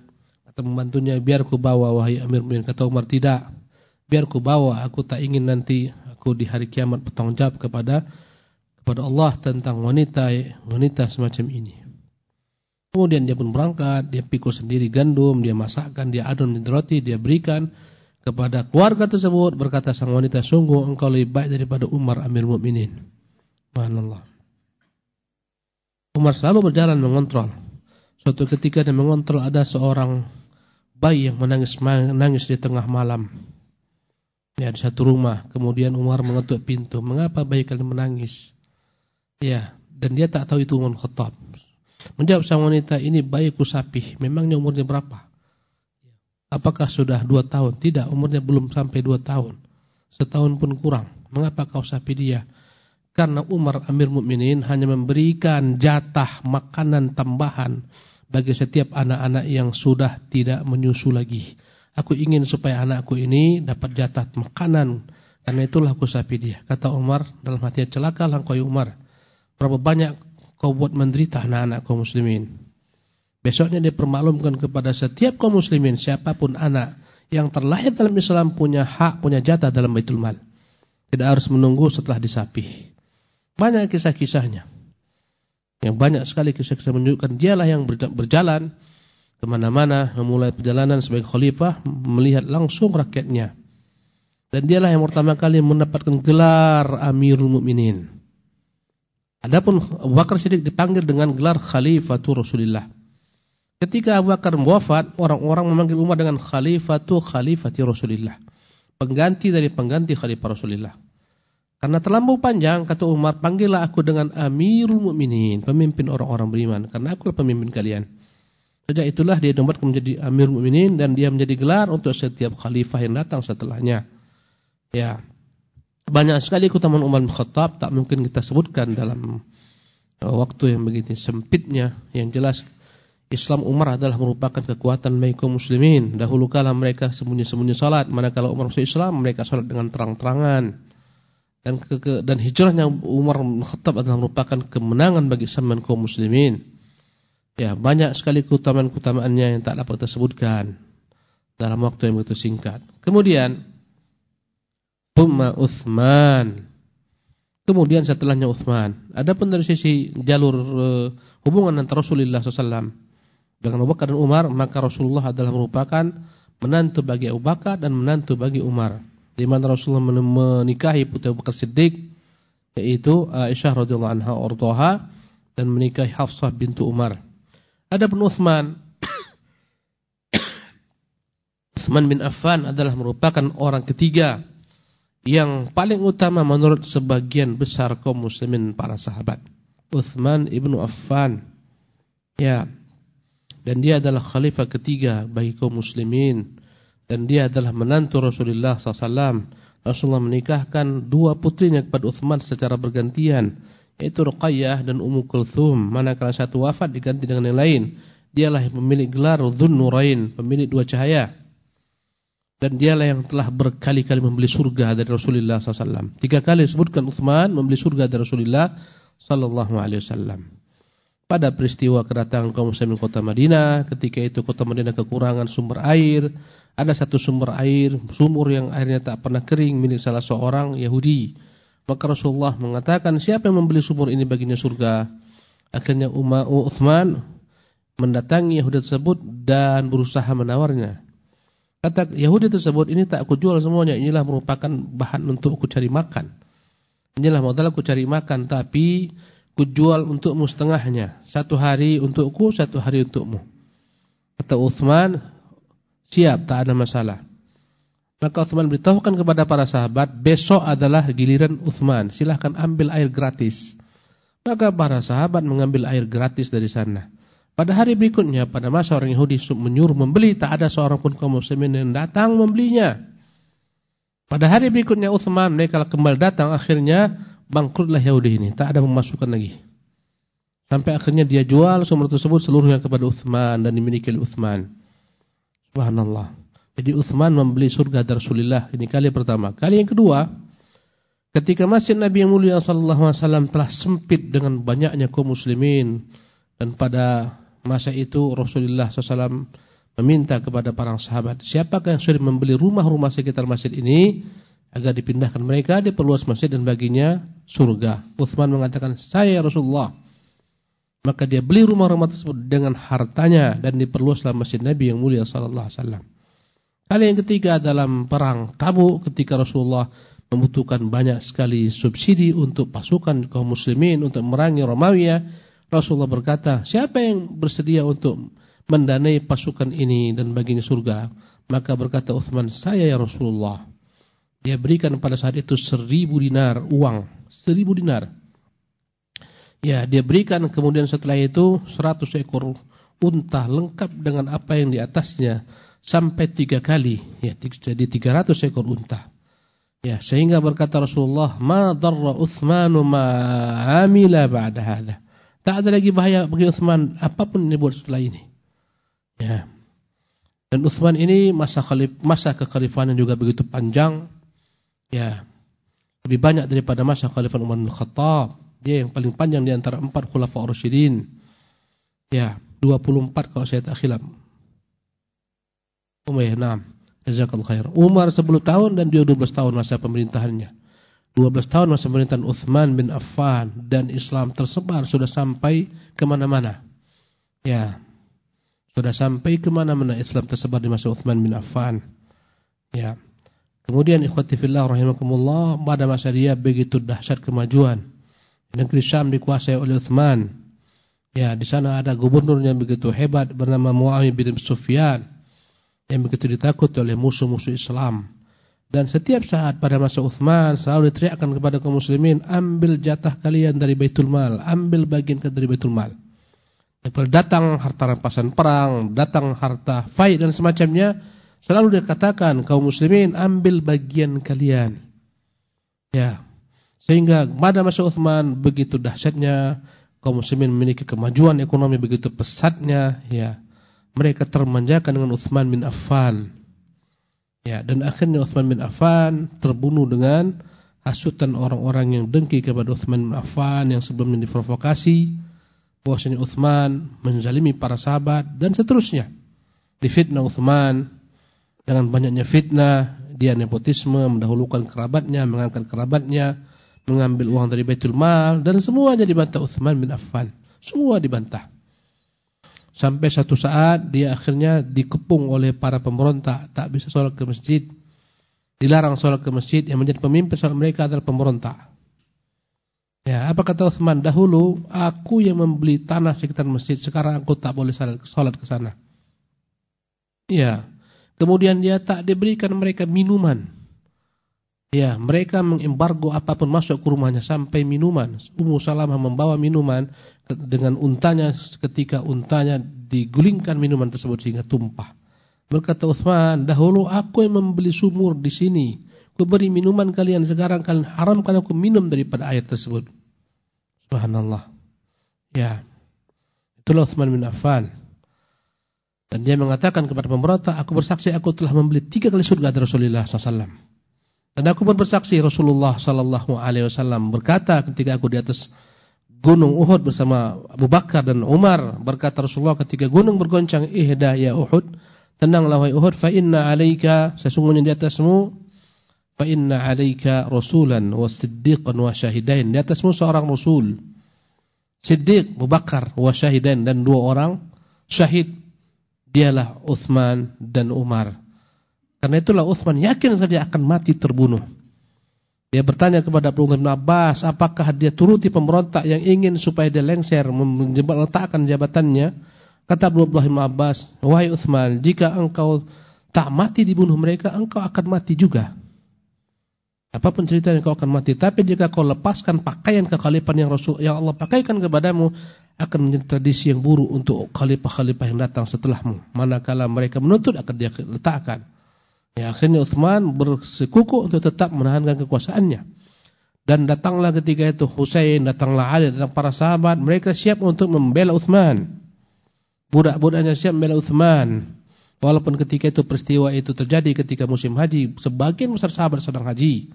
Kata pembantunya, biar ku bawa wahai Amir Mu'min. Kata Umar, tidak. Biar ku bawa, aku tak ingin nanti aku di hari kiamat bertanggung jawab kepada kepada Allah tentang wanita wanita semacam ini. Kemudian dia pun berangkat, dia pikul sendiri gandum, dia masakkan, dia adon menjadi roti, dia berikan kepada keluarga tersebut berkata sang wanita sungguh engkau lebih baik daripada Umar Amir Mukminin. Subhanallah. Umar selalu berjalan mengontrol. Suatu ketika dia mengontrol ada seorang bayi yang menangis menangis di tengah malam. Ya di satu rumah. Kemudian Umar mengetuk pintu. Mengapa bayi kalian menangis? Ya, dan dia tak tahu itu Umar Khattab. Menjawab sang wanita, ini bayiku sapi. Memangnya umurnya berapa? Apakah sudah dua tahun? Tidak, umurnya belum sampai dua tahun. Setahun pun kurang. Mengapa kau sapi dia? Karena Umar Amir Mukminin hanya memberikan jatah makanan tambahan bagi setiap anak-anak yang sudah tidak menyusu lagi. Aku ingin supaya anakku ini dapat jatah makanan. Karena itulah aku sapi dia. Kata Umar dalam hatinya celaka langkau Umar. Berapa banyak kau buat menderita anak-anak kaum muslimin. Besoknya dia permaklumkan kepada setiap kaum muslimin, siapa pun anak yang terlahir dalam Islam punya hak, punya jatah dalam Baitul Mal. Tidak harus menunggu setelah disapih. Banyak kisah-kisahnya. Yang banyak sekali kisah-kisah menunjukkan dialah yang berjalan ke mana-mana, memulai perjalanan sebagai khalifah, melihat langsung rakyatnya. Dan dialah yang pertama kali mendapatkan gelar Amirul Mukminin. Adapun Abu Bakar Siddiq dipanggil dengan gelar Khalifatul Rasulullah. Ketika Abu Bakar wafat, orang-orang memanggil Umar dengan Khalifatu Khalifati Rasulullah. Pengganti dari pengganti Khalifah Rasulullah. Karena terlampau panjang, kata Umar, panggillah aku dengan Amirul Mukminin, pemimpin orang-orang beriman. Karena aku pemimpin kalian. Sejak itulah dia dinobatkan menjadi Amirul Mukminin dan dia menjadi gelar untuk setiap khalifah yang datang setelahnya. Ya, banyak sekali keutamaan Umar bin Khattab tak mungkin kita sebutkan dalam uh, waktu yang begitu sempitnya. Yang jelas Islam Umar adalah merupakan kekuatan bagi kaum muslimin. Dahulu kala mereka sembunyi-sembunyi salat, manakala Umar masuk Islam mereka salat dengan terang-terangan. Dan ke, ke, dan hijrahnya Umar Khattab adalah merupakan kemenangan bagi Islam dan kaum muslimin. Ya, banyak sekali keutamaan-keutamaannya yang tak dapat kita sebutkan dalam waktu yang begitu singkat. Kemudian Thumma Uthman. Kemudian setelahnya Uthman. Adapun dari sisi jalur uh, hubungan antara Rasulullah SAW dengan Abu Bakar dan Umar, maka Rasulullah adalah merupakan menantu bagi Abu Bakar dan menantu bagi Umar. Di mana Rasulullah menikahi putri Bakar Siddiq yaitu Aisyah radhiyallahu anha ordoha dan menikahi Hafsah bintu Umar. Adapun Uthman Uthman bin Affan adalah merupakan orang ketiga yang paling utama menurut sebagian besar kaum muslimin para sahabat. Uthman ibnu Affan. Ya. Dan dia adalah khalifah ketiga bagi kaum muslimin. Dan dia adalah menantu Rasulullah SAW. Rasulullah menikahkan dua putrinya kepada Uthman secara bergantian. yaitu Ruqayyah dan Ummu Kulthum. Manakala satu wafat diganti dengan yang lain. Dialah yang memiliki gelar Dzun Nurain, pemilik dua cahaya. Dan dialah yang telah berkali-kali membeli surga dari Rasulullah SAW. Tiga kali disebutkan Uthman membeli surga dari Rasulullah SAW. Pada peristiwa kedatangan kaum muslimin kota Madinah, ketika itu kota Madinah kekurangan sumber air, ada satu sumber air, sumur yang airnya tak pernah kering milik salah seorang Yahudi. Maka Rasulullah mengatakan, siapa yang membeli sumur ini baginya surga? Akhirnya Umar Uthman mendatangi Yahudi tersebut dan berusaha menawarnya. Kata Yahudi tersebut, ini tak aku jual semuanya, inilah merupakan bahan untuk aku cari makan. Inilah modal aku cari makan, tapi ku jual untukmu setengahnya. Satu hari untukku, satu hari untukmu. Kata Uthman, siap, tak ada masalah. Maka Uthman beritahukan kepada para sahabat, besok adalah giliran Uthman, silahkan ambil air gratis. Maka para sahabat mengambil air gratis dari sana. Pada hari berikutnya, pada masa orang Yahudi menyuruh membeli, tak ada seorang pun kaum muslimin yang datang membelinya. Pada hari berikutnya Uthman, mereka kembali datang, akhirnya bangkrutlah Yahudi ini, tak ada memasukkan lagi. Sampai akhirnya dia jual sumber tersebut seluruhnya kepada Uthman dan dimiliki oleh Uthman. Subhanallah. Jadi Uthman membeli surga Rasulullah, ini kali pertama. Kali yang kedua, ketika masjid Nabi yang mulia sallallahu alaihi wasallam telah sempit dengan banyaknya kaum muslimin dan pada Masa itu Rasulullah SAW meminta kepada para sahabat, siapakah yang sudah membeli rumah-rumah sekitar masjid ini agar dipindahkan mereka, diperluas masjid dan baginya surga. Uthman mengatakan, saya ya Rasulullah. Maka dia beli rumah-rumah tersebut dengan hartanya dan diperluaslah masjid Nabi yang mulia sallallahu alaihi wasallam. Kali yang ketiga dalam perang Tabuk ketika Rasulullah membutuhkan banyak sekali subsidi untuk pasukan kaum muslimin untuk merangi Romawi Rasulullah berkata, siapa yang bersedia untuk mendanai pasukan ini dan baginya surga? Maka berkata Uthman, saya ya Rasulullah. Dia berikan pada saat itu seribu dinar uang, seribu dinar. Ya, dia berikan kemudian setelah itu seratus ekor unta lengkap dengan apa yang di atasnya sampai tiga kali. Ya, jadi tiga ratus ekor unta. Ya, sehingga berkata Rasulullah, "Ma darra Uthmanu ma amila ba'da hadha." Tak ada lagi bahaya bagi Uthman apa pun yang dibuat setelah ini. Ya. Dan Uthman ini masa khalif, masa kekhalifahannya juga begitu panjang. Ya. Lebih banyak daripada masa khalifah Umar bin Khattab. Dia yang paling panjang di antara empat khulafa Rasyidin. Ya, 24 kalau saya tak khilaf. Umayyah, na'am. Jazakallahu khair. Umar 10 tahun dan dia 12 tahun masa pemerintahannya. 12 tahun masa pemerintahan Uthman bin Affan dan Islam tersebar sudah sampai ke mana-mana. Ya, sudah sampai ke mana-mana Islam tersebar di masa Uthman bin Affan. Ya, kemudian ikhwati fillah rahimakumullah pada masa dia begitu dahsyat kemajuan. Negeri Syam dikuasai oleh Uthman. Ya, di sana ada gubernur yang begitu hebat bernama Muawiyah bin Sufyan yang begitu ditakuti oleh musuh-musuh Islam. Dan setiap saat pada masa Uthman selalu diteriakkan kepada kaum muslimin, ambil jatah kalian dari Baitul Mal, ambil bagian dari Baitul Mal. Datang harta rampasan perang, datang harta faid dan semacamnya, selalu dikatakan kaum muslimin ambil bagian kalian. Ya. Sehingga pada masa Uthman begitu dahsyatnya kaum muslimin memiliki kemajuan ekonomi begitu pesatnya, ya. Mereka termanjakan dengan Uthman bin Affan Ya, dan akhirnya Uthman bin Affan terbunuh dengan hasutan orang-orang yang dengki kepada Uthman bin Affan yang sebelumnya diprovokasi bahwasanya Uthman menzalimi para sahabat dan seterusnya. Difitnah Uthman dengan banyaknya fitnah, dia nepotisme, mendahulukan kerabatnya, mengangkat kerabatnya, mengambil uang dari Baitul Mal dan semuanya dibantah Uthman bin Affan. Semua dibantah. Sampai satu saat dia akhirnya dikepung oleh para pemberontak, tak bisa sholat ke masjid. Dilarang sholat ke masjid, yang menjadi pemimpin sholat mereka adalah pemberontak. Ya, apa kata Uthman? Dahulu aku yang membeli tanah sekitar masjid, sekarang aku tak boleh sholat ke sana. Ya, kemudian dia tak diberikan mereka minuman. Ya, mereka mengembargo apa pun masuk ke rumahnya sampai minuman. Ummu Salamah membawa minuman dengan untanya ketika untanya digulingkan minuman tersebut sehingga tumpah. Berkata Uthman, dahulu aku yang membeli sumur di sini. Ku beri minuman kalian sekarang kalian haramkan aku minum daripada air tersebut. Subhanallah. Ya. Itulah Uthman bin Affan. Dan dia mengatakan kepada pemberontak, aku bersaksi aku telah membeli tiga kali surga dari Rasulullah SAW. Dan aku pun bersaksi Rasulullah SAW berkata ketika aku di atas gunung Uhud bersama Abu Bakar dan Umar. Berkata Rasulullah ketika gunung bergoncang, ihda ya Uhud. Tenanglah wahai Uhud, fa inna alaika, sesungguhnya di atasmu, fa inna alaika rasulan wa siddiqan wa syahidain. Di atasmu seorang rasul. Siddiq, Abu Bakar, wa syahidain dan dua orang syahid dialah Uthman dan Umar. Karena itulah Uthman yakin saja akan mati terbunuh. Dia bertanya kepada Abdullah bin Abbas, apakah dia turuti pemberontak yang ingin supaya dia lengser meletakkan jabatannya? Kata Abdullah bin Abbas, wahai Uthman, jika engkau tak mati dibunuh mereka, engkau akan mati juga. Apa pun cerita yang kau akan mati. Tapi jika kau lepaskan pakaian kekhalifahan yang Rasul yang Allah pakaikan kepadamu, akan menjadi tradisi yang buruk untuk khalifah-khalifah yang datang setelahmu. Manakala mereka menuntut akan dia letakkan. Ya, akhirnya Uthman bersekukuh untuk tetap menahankan kekuasaannya. Dan datanglah ketika itu Husain, datanglah Ali, datang para sahabat, mereka siap untuk membela Uthman. Budak-budaknya siap membela Uthman. Walaupun ketika itu peristiwa itu terjadi ketika musim haji, sebagian besar sahabat sedang haji.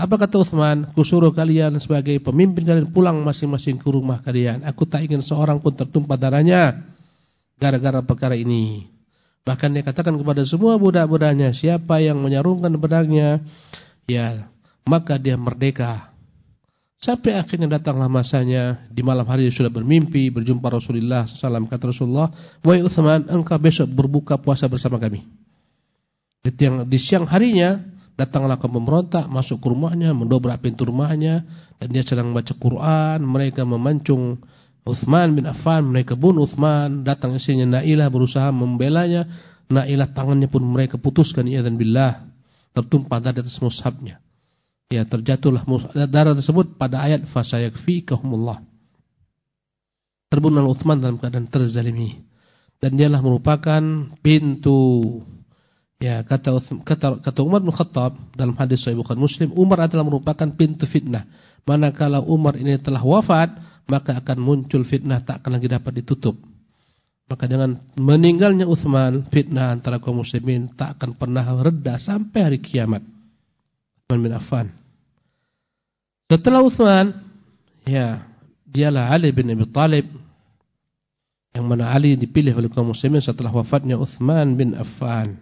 Apa kata Uthman? Kusuruh kalian sebagai pemimpin kalian pulang masing-masing ke rumah kalian. Aku tak ingin seorang pun tertumpah darahnya gara-gara perkara ini. Bahkan dia katakan kepada semua budak-budaknya, siapa yang menyarungkan pedangnya, ya maka dia merdeka. Sampai akhirnya datanglah masanya di malam hari dia sudah bermimpi berjumpa Rasulullah SAW kata Rasulullah, "Wahai Uthman, engkau besok berbuka puasa bersama kami." Di siang harinya Datanglah kaum pemberontak, masuk ke rumahnya, mendobrak pintu rumahnya, dan dia sedang baca Quran. Mereka memancung Uthman bin Affan, mereka bunuh Uthman. Datang istrinya Nailah berusaha membelanya. Nailah tangannya pun mereka putuskan, dan billah. Tertumpah darah atas mushabnya. Ya, terjatuhlah darah tersebut pada ayat fasayakfikahumullah. Terbunuh Uthman dalam keadaan terzalimi. Dan dialah merupakan pintu Ya, kata kata, kata Umar bin Khattab dalam hadis Sahih Bukhari Muslim, Umar adalah merupakan pintu fitnah. Manakala Umar ini telah wafat, maka akan muncul fitnah tak akan lagi dapat ditutup. Maka dengan meninggalnya Uthman, fitnah antara kaum muslimin tak akan pernah reda sampai hari kiamat. Uthman bin Affan. Setelah Uthman, ya, dialah Ali bin Abi Talib yang mana Ali dipilih oleh kaum muslimin setelah wafatnya Uthman bin Affan.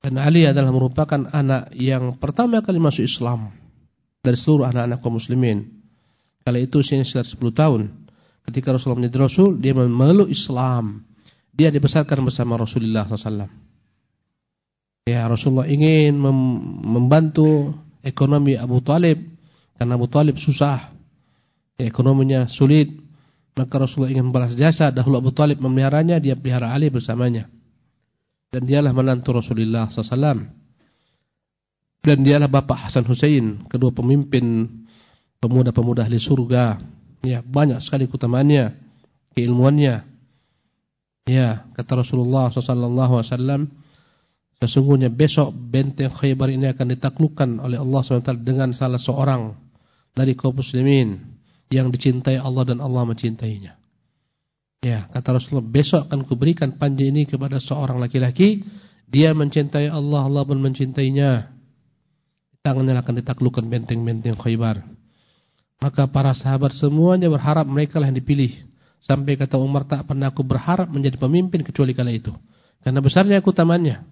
Dan Ali adalah merupakan anak yang pertama kali masuk Islam dari seluruh anak-anak kaum muslimin. Kala itu usianya sekitar 10 tahun. Ketika Rasulullah menjadi Rasul, dia memeluk Islam. Dia dibesarkan bersama Rasulullah SAW. Ya, Rasulullah ingin mem membantu ekonomi Abu Talib. Karena Abu Talib susah. Ya, ekonominya sulit. Maka Rasulullah ingin balas jasa. Dahulu Abu Talib memeliharanya, dia pelihara Ali bersamanya dan dialah menantu Rasulullah SAW. Dan dialah bapak Hasan Hussein, kedua pemimpin pemuda-pemuda ahli surga. Ya, banyak sekali keutamaannya, keilmuannya. Ya, kata Rasulullah SAW, sesungguhnya besok benteng Khaybar ini akan ditaklukkan oleh Allah SWT dengan salah seorang dari kaum muslimin yang dicintai Allah dan Allah mencintainya. Ya, kata Rasulullah, besok akan kuberikan panji ini kepada seorang laki-laki. Dia mencintai Allah, Allah pun mencintainya. Tangannya akan ditaklukkan benteng-benteng khaybar. Maka para sahabat semuanya berharap mereka lah yang dipilih. Sampai kata Umar, tak pernah aku berharap menjadi pemimpin kecuali kala itu. Karena besarnya aku tamannya.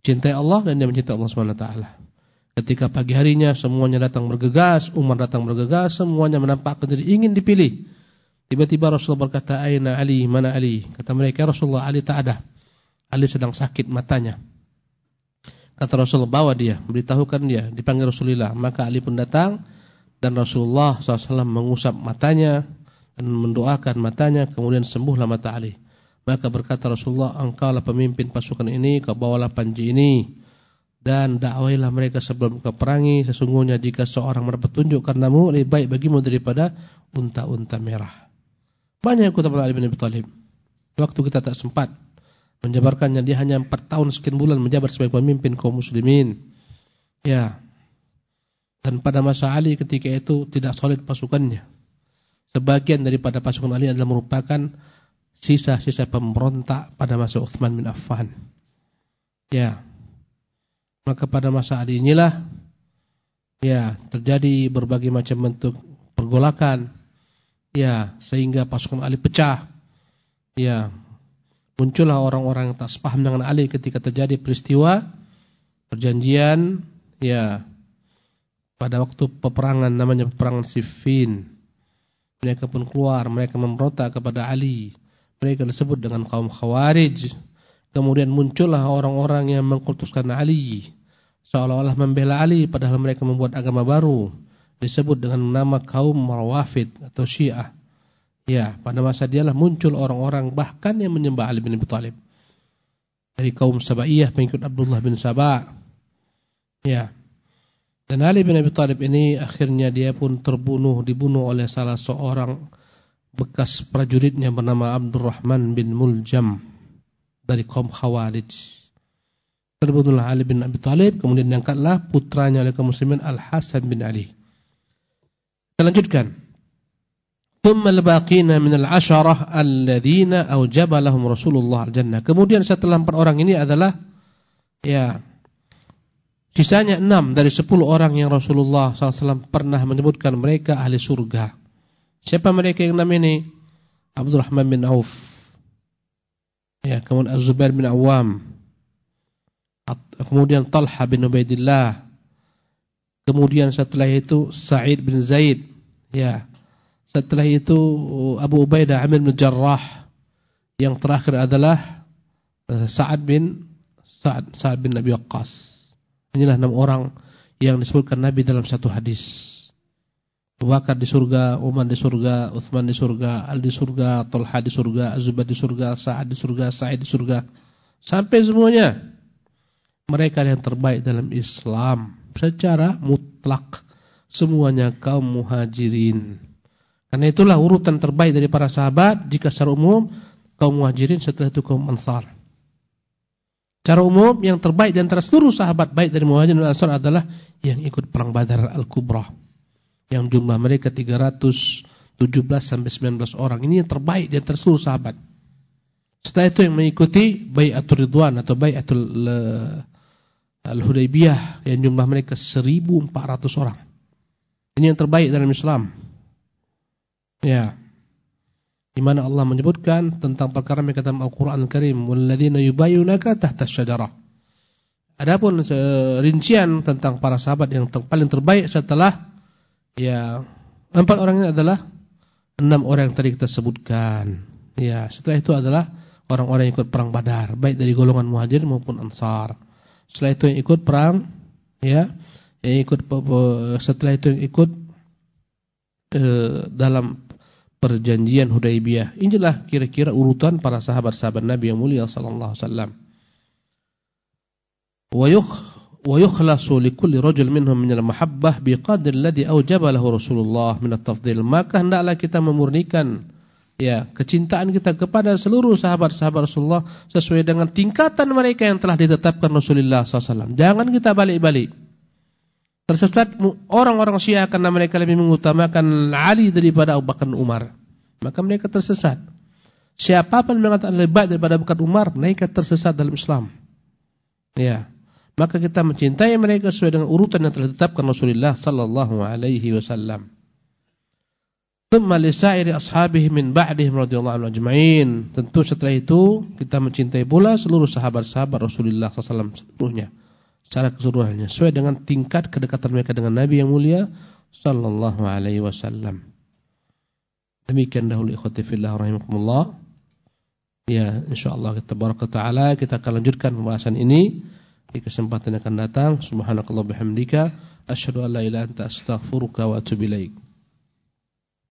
Cintai Allah dan dia mencintai Allah SWT. Ketika pagi harinya semuanya datang bergegas, Umar datang bergegas, semuanya menampakkan diri ingin dipilih. Tiba-tiba Rasulullah berkata, Aina Ali, mana Ali? Kata mereka, Rasulullah, Ali tak ada. Ali sedang sakit matanya. Kata Rasulullah, bawa dia, beritahukan dia, dipanggil Rasulullah. Maka Ali pun datang, dan Rasulullah SAW mengusap matanya, dan mendoakan matanya, kemudian sembuhlah mata Ali. Maka berkata Rasulullah, engkaulah pemimpin pasukan ini, kau bawalah panji ini. Dan dakwailah mereka sebelum kau sesungguhnya jika seorang mendapat tunjuk karenamu, lebih baik bagimu daripada unta-unta merah. Banyak yang Ali bin Abi Thalib. Waktu kita tak sempat menjabarkannya, dia hanya empat tahun sekian bulan menjabat sebagai pemimpin kaum muslimin. Ya. Dan pada masa Ali ketika itu tidak solid pasukannya. Sebagian daripada pasukan Ali adalah merupakan sisa-sisa pemberontak pada masa Uthman bin Affan. Ya. Maka pada masa Ali inilah ya terjadi berbagai macam bentuk pergolakan. Ya, sehingga pasukan Ali pecah. Ya. Muncullah orang-orang yang tak sepaham dengan Ali ketika terjadi peristiwa perjanjian ya pada waktu peperangan namanya peperangan Siffin. Mereka pun keluar, mereka memberontak kepada Ali. Mereka disebut dengan kaum Khawarij. Kemudian muncullah orang-orang yang mengkultuskan Ali. Seolah-olah membela Ali padahal mereka membuat agama baru. Disebut dengan nama kaum Marwafid atau Syiah. Ya, pada masa dialah muncul orang-orang bahkan yang menyembah Ali bin Abi Thalib. Dari kaum Sabaiyah pengikut Abdullah bin Sabah. Ya. Dan Ali bin Abi Thalib ini akhirnya dia pun terbunuh, dibunuh oleh salah seorang bekas prajuritnya bernama Abdurrahman bin Muljam dari kaum Khawarij. Terbunuhlah Ali bin Abi Thalib, kemudian diangkatlah putranya oleh kaum muslimin Al-Hasan bin Ali. Kita lanjutkan. ثم الباقين من العشرة الذين أوجب لهم رسول الله الجنة. Kemudian setelah empat orang ini adalah ya sisanya enam dari sepuluh orang yang Rasulullah SAW pernah menyebutkan mereka ahli surga. Siapa mereka yang enam ini? Abdurrahman bin Auf, Ya, kemudian Az-Zubair bin Awam. Kemudian Talha bin Ubaidillah. Kemudian setelah itu Sa'id bin Zaid. Ya. Setelah itu Abu Ubaidah Amir bin Jarrah. Yang terakhir adalah eh, Sa'ad bin Sa'ad, Sa'ad bin Nabi Waqqas. Inilah enam orang yang disebutkan Nabi dalam satu hadis. Abu Bakar di surga, Umar di surga, Uthman di surga, Al di surga, Talha di surga, Azubair di surga, Sa'ad di surga, Sa'id di surga. Sampai semuanya. Mereka yang terbaik dalam Islam. Secara mutlak. Semuanya kaum muhajirin. Karena itulah urutan terbaik dari para sahabat. Jika secara umum, kaum muhajirin setelah itu kaum ansar. Secara umum, yang terbaik di antara seluruh sahabat baik dari muhajirin dan ansar adalah yang ikut perang badar al-kubra yang jumlah mereka 317 sampai 19 orang. Ini yang terbaik di antara seluruh sahabat. Setelah itu yang mengikuti Bai'atul Ridwan atau Bai'atul uh, Al-Hudaybiyah yang jumlah mereka 1400 orang. Ini yang terbaik dalam Islam. Ya. Di mana Allah menyebutkan tentang perkara mereka dalam Al-Qur'an Al-Karim, "Walladzina yubayyunaka tahta asy-syajarah." Adapun rincian tentang para sahabat yang paling terbaik setelah Ya, empat orang ini adalah enam orang yang tadi kita sebutkan. Ya, setelah itu adalah orang-orang yang ikut perang Badar, baik dari golongan Muhajir maupun Ansar. Setelah itu yang ikut perang, ya, yang ikut setelah itu yang ikut eh, dalam perjanjian Hudaibiyah. Inilah kira-kira urutan para sahabat-sahabat Nabi yang mulia sallallahu alaihi wasallam. Wa likulli rajul minhum min al-mahabbah biqadri alladhi awjaba lahu Rasulullah min at-tafdhil maka hendaklah kita memurnikan ya kecintaan kita kepada seluruh sahabat-sahabat Rasulullah sesuai dengan tingkatan mereka yang telah ditetapkan Rasulullah SAW jangan kita balik-balik tersesat orang-orang Syiah karena mereka lebih mengutamakan Ali daripada Abu Bakar Umar maka mereka tersesat siapa pun mengatakan lebih baik daripada Abu Bakar Umar mereka tersesat dalam Islam ya maka kita mencintai mereka sesuai dengan urutan yang telah ditetapkan Rasulullah sallallahu alaihi wasallam. Thumma li sa'iri ashabihi min ba'dihim radhiyallahu anhum ajma'in. Tentu setelah itu kita mencintai pula seluruh sahabat-sahabat Rasulullah sallallahu alaihi wasallam seluruhnya. Secara keseluruhannya sesuai dengan tingkat kedekatan mereka dengan Nabi yang mulia sallallahu alaihi wasallam. Demikian dahulu ikhwati fillah rahimakumullah. Ya, insyaallah kita baraka taala kita akan lanjutkan pembahasan ini di kesempatan yang akan datang subhanakallah bihamdika asyhadu an la ilaha anta astaghfiruka wa atubu ilaik